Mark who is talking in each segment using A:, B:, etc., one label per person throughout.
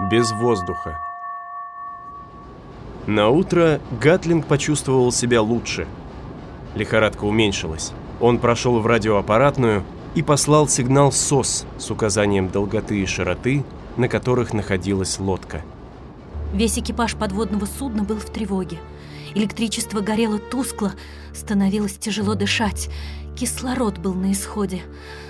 A: без воздуха. На утро Гатлинг почувствовал себя лучше. Лихорадка уменьшилась. Он прошел в радиоаппаратную и послал сигнал СОС с указанием долготы и широты, на которых находилась лодка.
B: Весь экипаж подводного судна был в тревоге. Электричество горело тускло, становилось тяжело дышать. Кислород был на исходе.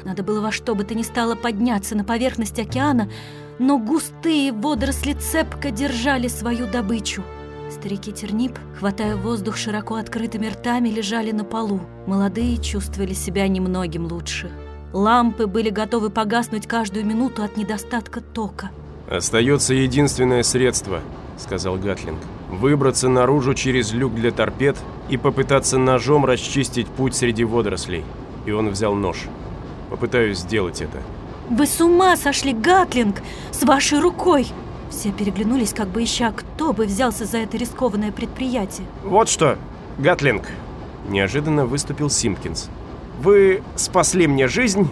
B: Надо было во что бы то ни стало подняться на поверхность океана, но густые водоросли цепко держали свою добычу. Старики Тернип, хватая воздух широко открытыми ртами, лежали на полу. Молодые чувствовали себя немногим лучше. Лампы были готовы погаснуть каждую минуту от недостатка тока.
A: «Остается единственное средство», — сказал Гатлинг. «Выбраться наружу через люк для торпед и попытаться ножом расчистить путь среди водорослей». И он взял нож. «Попытаюсь сделать это».
B: «Вы с ума сошли, Гатлинг! С вашей рукой!» Все переглянулись, как бы ища, кто бы взялся за это рискованное предприятие.
A: «Вот что, Гатлинг!» Неожиданно выступил Симпкинс. «Вы спасли мне жизнь,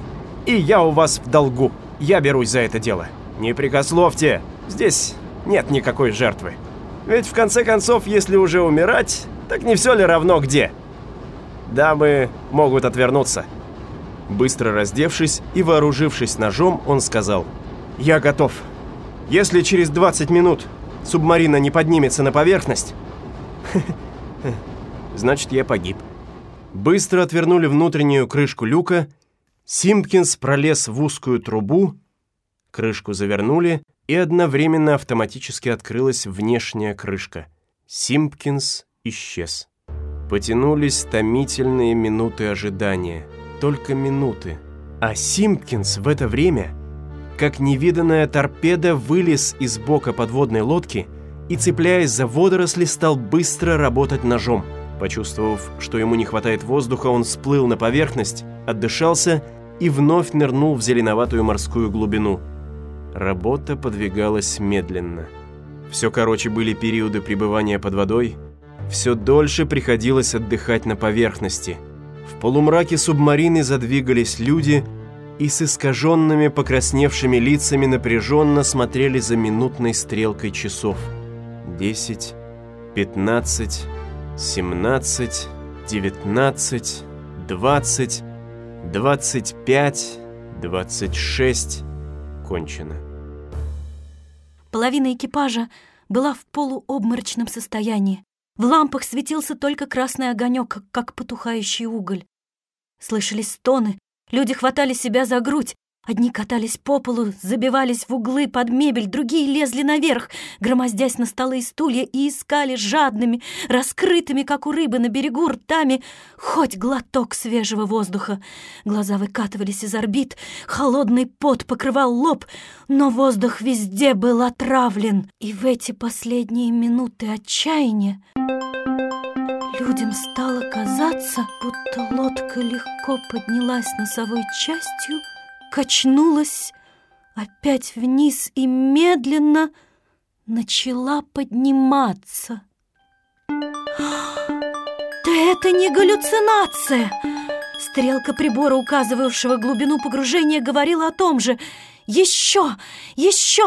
A: и я у вас в долгу. Я берусь за это дело. Не прикословьте, здесь нет никакой жертвы. Ведь в конце концов, если уже умирать, так не все ли равно где? Дамы могут отвернуться». Быстро раздевшись и вооружившись ножом, он сказал «Я готов». Если через 20 минут субмарина не поднимется на поверхность, значит, я погиб. Быстро отвернули внутреннюю крышку люка, Симпкинс пролез в узкую трубу, крышку завернули, и одновременно автоматически открылась внешняя крышка. Симпкинс исчез. Потянулись томительные минуты ожидания. Только минуты. А Симпкинс в это время как невиданная торпеда вылез из бока подводной лодки и, цепляясь за водоросли, стал быстро работать ножом. Почувствовав, что ему не хватает воздуха, он всплыл на поверхность, отдышался и вновь нырнул в зеленоватую морскую глубину. Работа подвигалась медленно. Все короче были периоды пребывания под водой, все дольше приходилось отдыхать на поверхности. В полумраке субмарины задвигались люди – и с искаженными покрасневшими лицами напряженно смотрели за минутной стрелкой часов. Десять, пятнадцать, семнадцать, девятнадцать, двадцать, двадцать пять, двадцать шесть. Кончено.
B: Половина экипажа была в полуобморочном состоянии. В лампах светился только красный огонек, как потухающий уголь. Слышались стоны, Люди хватали себя за грудь, Одни катались по полу, забивались в углы под мебель, другие лезли наверх, громоздясь на столы и стулья, и искали жадными, раскрытыми, как у рыбы на берегу, ртами хоть глоток свежего воздуха. Глаза выкатывались из орбит, холодный пот покрывал лоб, но воздух везде был отравлен. И в эти последние минуты отчаяния Людям стало казаться, будто лодка легко поднялась носовой частью, качнулась опять вниз и медленно начала подниматься. Да это не галлюцинация! Стрелка прибора, указывавшего глубину погружения, говорила о том же. Еще! Еще!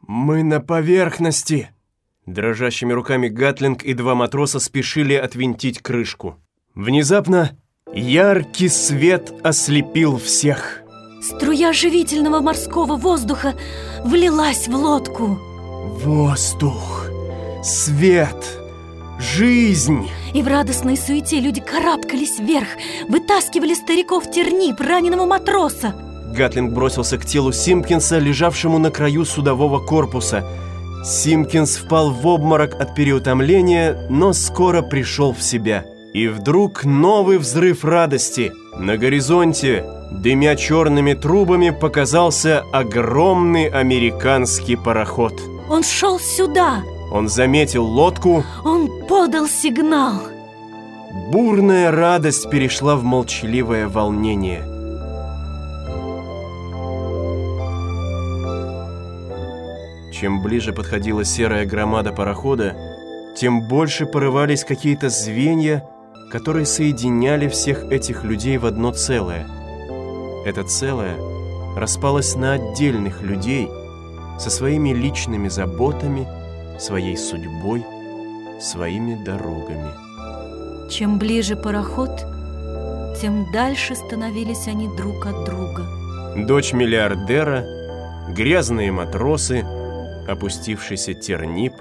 A: «Мы на поверхности!» Дрожащими руками Гатлинг и два матроса спешили отвинтить крышку. Внезапно яркий свет ослепил всех.
B: Струя живительного морского воздуха влилась в лодку.
A: Воздух, свет, жизнь.
B: И в радостной суете люди карабкались вверх, вытаскивали стариков тернип, раненого матроса.
A: Гатлинг бросился к телу Симпкинса, лежавшему на краю судового корпуса – Симкинс впал в обморок от переутомления, но скоро пришел в себя. И вдруг новый взрыв радости. На горизонте, дымя черными трубами, показался огромный американский пароход.
B: Он шел сюда.
A: Он заметил лодку.
B: Он подал сигнал.
A: Бурная радость перешла в молчаливое волнение. Чем ближе подходила серая громада парохода, тем больше порывались какие-то звенья, которые соединяли всех этих людей в одно целое. Это целое распалось на отдельных людей, со своими личными заботами, своей судьбой, своими дорогами.
B: Чем ближе пароход, тем дальше становились они друг от друга.
A: Дочь миллиардера, грязные матросы, опустившийся тернип.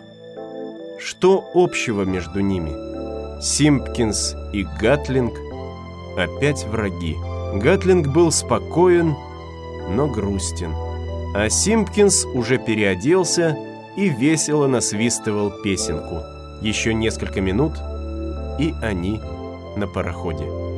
A: Что общего между ними? Симпкинс и Гатлинг опять враги. Гатлинг был спокоен, но грустен. А Симпкинс уже переоделся и весело насвистывал песенку. Еще несколько минут, и они на пароходе.